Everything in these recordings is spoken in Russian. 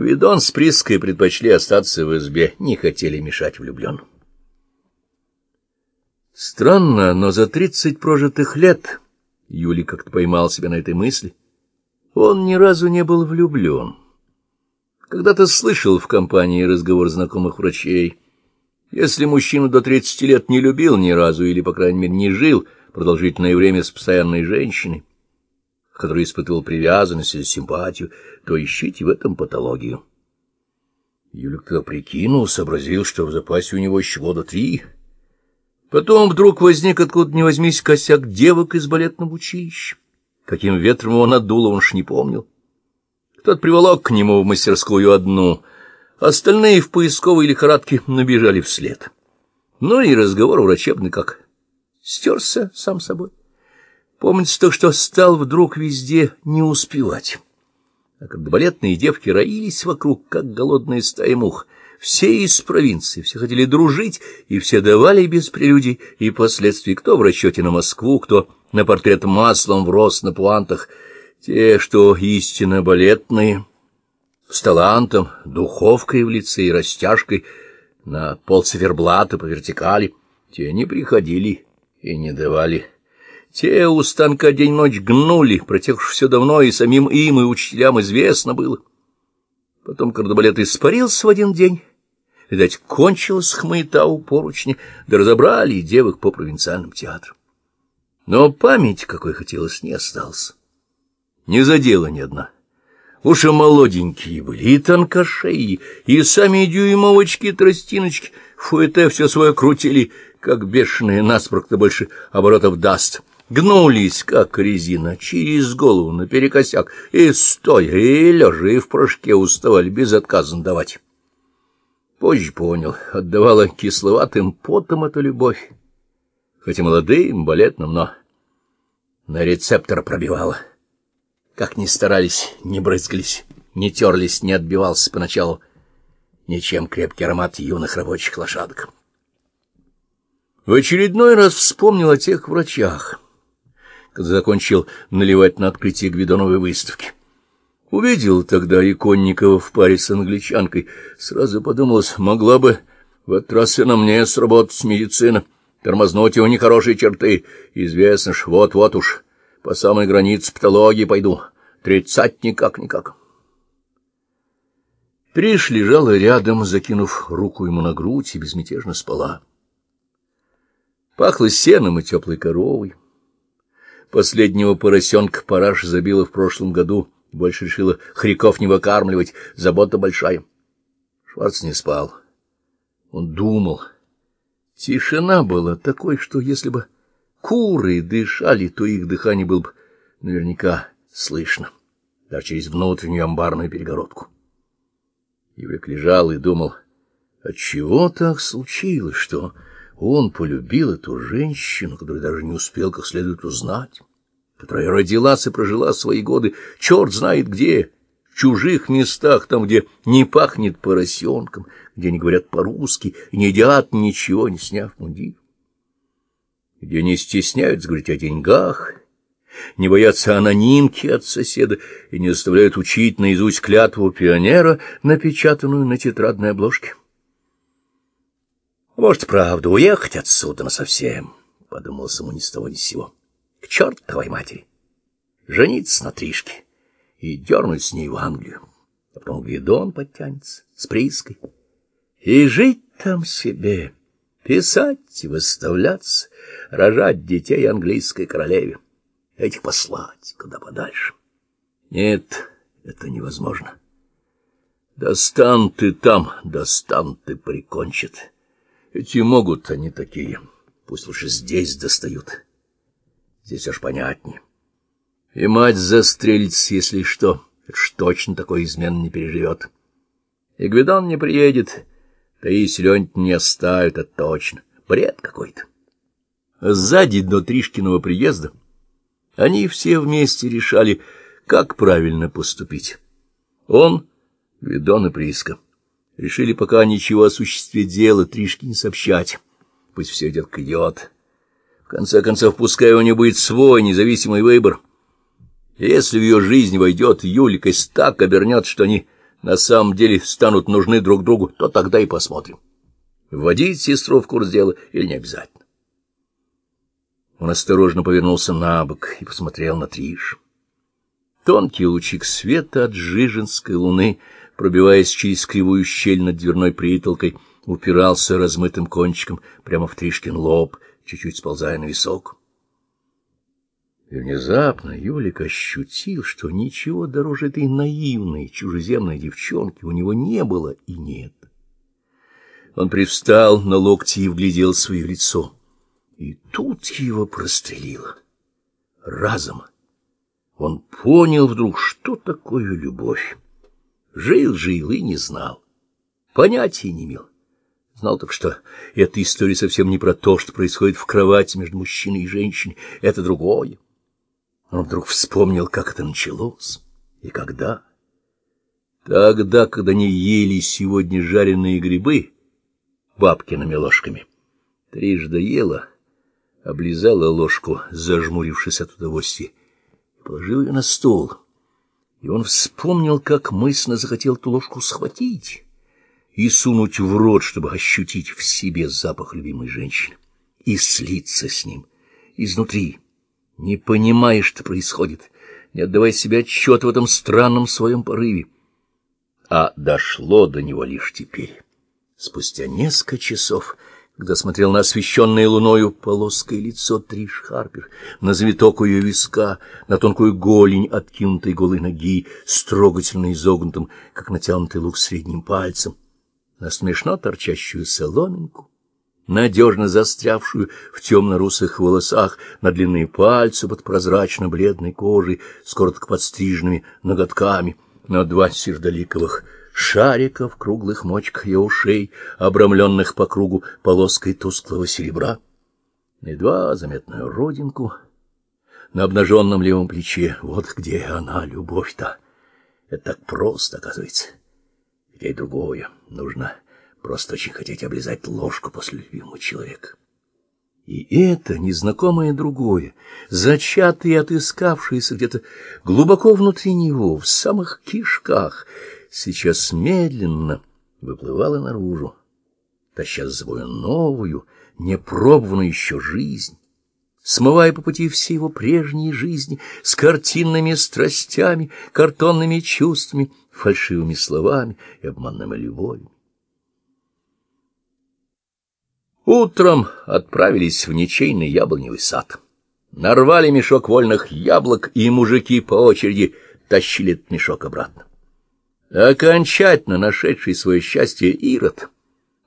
Видон с Приской предпочли остаться в избе, не хотели мешать влюбленным. Странно, но за тридцать прожитых лет, Юлий как-то поймал себя на этой мысли, он ни разу не был влюблен. Когда-то слышал в компании разговор знакомых врачей. Если мужчина до тридцати лет не любил ни разу или, по крайней мере, не жил продолжительное время с постоянной женщиной, который испытывал привязанность или симпатию, то ищите в этом патологию. Юлик тогда прикинул, сообразил, что в запасе у него еще года три. Потом вдруг возник откуда ни возьмись косяк девок из балетного училища. Каким ветром его надуло, он ж не помнил. Кто-то приволок к нему в мастерскую одну, остальные в поисковой лихорадке набежали вслед. Ну и разговор врачебный как стерся сам собой. Помнится то, что стал вдруг везде не успевать. А когда балетные девки роились вокруг, как голодные стаи мух, все из провинции, все хотели дружить, и все давали без прелюдий и последствий, кто в расчете на Москву, кто на портрет маслом врос на пуантах, те, что истинно балетные, с талантом, духовкой в лице и растяжкой, на полциферблата по вертикали, те не приходили и не давали те у станка день-ночь гнули, про тех все давно и самим им, и учителям известно было. Потом кардебалет испарился в один день. Видать, кончилась хмыта у поручни, да разобрали девок по провинциальным театрам. Но память, какой хотелось, не осталась. Не задела ни одна. Уж и молоденькие были, и тонкошеи, и сами дюймовочки-тростиночки, фуэте все свое крутили, как бешеные, наспрок-то больше оборотов даст гнулись, как резина, через голову наперекосяк, и стоя, и лежа, и в прыжке уставали безотказно давать. Позже понял, отдавала кисловатым потом эту любовь, хоть и молодым, балетным, но на рецептор пробивала. Как ни старались, не брызгались, не терлись, не отбивался поначалу ничем крепкий аромат юных рабочих лошадок. В очередной раз вспомнил о тех врачах — когда закончил наливать на открытие Гвидоновой выставки. Увидел тогда Иконникова в паре с англичанкой. Сразу подумалось, могла бы в этот раз и на мне сработать медицина, тормознуть его нехорошие черты. Известно ж, вот-вот уж по самой границе патологии пойду. Тридцать никак-никак. Триш лежала рядом, закинув руку ему на грудь, и безмятежно спала. Пахло сеном и теплой коровой. Последнего поросенка параш забила в прошлом году, больше решила хряков не выкармливать, забота большая. Шварц не спал. Он думал. Тишина была такой, что если бы куры дышали, то их дыхание было бы наверняка слышно, даже через внутреннюю амбарную перегородку. Юрик лежал и думал, отчего так случилось, что он полюбил эту женщину, которую даже не успел как следует узнать, которая родилась и прожила свои годы, черт знает где, в чужих местах, там, где не пахнет поросенком, где не говорят по-русски не едят ничего, не сняв мундир, где не стесняются говорить о деньгах, не боятся анонимки от соседа и не заставляют учить наизусть клятву пионера, напечатанную на тетрадной обложке. Может, правда, уехать отсюда насовсем, — подумал ему ни с того ни с сего. К чертовой матери! Жениться на Тришке и дернуть с ней в Англию. А потом Гвидон подтянется с приской. И жить там себе, писать, выставляться, рожать детей английской королеве. Этих послать куда подальше. Нет, это невозможно. Достан ты там, достан ты прикончит. Эти могут, они такие. Пусть лучше здесь достают. Здесь уж понятнее. И мать застрелится, если что. Это ж точно такой измен не переживет. И Гвидон не приедет, Таисию Леонтьевну не оставит, это точно. Бред какой-то. Сзади до Тришкиного приезда они все вместе решали, как правильно поступить. Он, Гвидон и Приска решили пока ничего осуществить дело Тришке не сообщать. Пусть все идет к идиот. В конце концов, пускай у нее будет свой независимый выбор. Если в ее жизнь войдет Юлькость, так обернет, что они на самом деле станут нужны друг другу, то тогда и посмотрим, вводить сестру в курс дела или не обязательно. Он осторожно повернулся на бок и посмотрел на Триш. Тонкий лучик света от жиженской луны, пробиваясь через кривую щель над дверной притолкой, упирался размытым кончиком прямо в Тришкин лоб, чуть-чуть сползая на висок. И внезапно Юлик ощутил, что ничего дороже этой наивной, чужеземной девчонки у него не было и нет. Он привстал на локти и вглядел свое лицо. И тут его прострелило. Разом. Он понял вдруг, что такое любовь. Жил-жил и не знал. Понятия не имел. Знал только, что эта история совсем не про то, что происходит в кровати между мужчиной и женщиной. Это другое. Он вдруг вспомнил, как это началось и когда. Тогда, когда они ели сегодня жареные грибы бабкиными ложками. Трижды ела, облизала ложку, зажмурившись от удовольствия, и положил ее на стол. И он вспомнил, как мысленно захотел ту ложку схватить и сунуть в рот, чтобы ощутить в себе запах любимой женщины и слиться с ним изнутри не понимая, что происходит, не отдавая себе отчет в этом странном своем порыве. А дошло до него лишь теперь, спустя несколько часов, когда смотрел на освещенное луною полоской лицо Триш Харпер, на завиток ее виска, на тонкую голень откинутой голой ноги, с трогательно изогнутым, как натянутый лук средним пальцем, на смешно торчащую соломинку, надежно застрявшую в темно-русых волосах, на длинные пальцы под прозрачно-бледной кожей с коротко подстриженными ноготками, на два сердоликовых шарика в круглых мочках и ушей, обрамленных по кругу полоской тусклого серебра, едва заметную родинку на обнаженном левом плече. Вот где она, любовь-то. Это так просто, оказывается. Хотя и другое. Нужно Просто очень хотеть облизать ложку после любимого человека. И это незнакомое другое, зачатое и отыскавшееся где-то глубоко внутри него, в самых кишках, сейчас медленно выплывало наружу, таща с собой новую, непробованную еще жизнь, смывая по пути все его прежние жизни с картинными страстями, картонными чувствами, фальшивыми словами и обманными любовью. Утром отправились в ничейный яблоневый сад. Нарвали мешок вольных яблок, и мужики по очереди тащили этот мешок обратно. Окончательно нашедший свое счастье Ирод,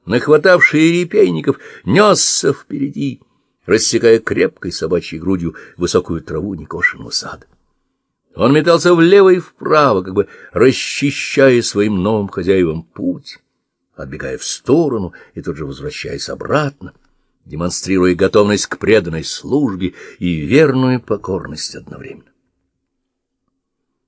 нахватавший репейников, несся впереди, рассекая крепкой собачьей грудью высокую траву некошенного сада. Он метался влево и вправо, как бы расчищая своим новым хозяевам путь отбегая в сторону и тут же возвращаясь обратно, демонстрируя готовность к преданной службе и верную покорность одновременно.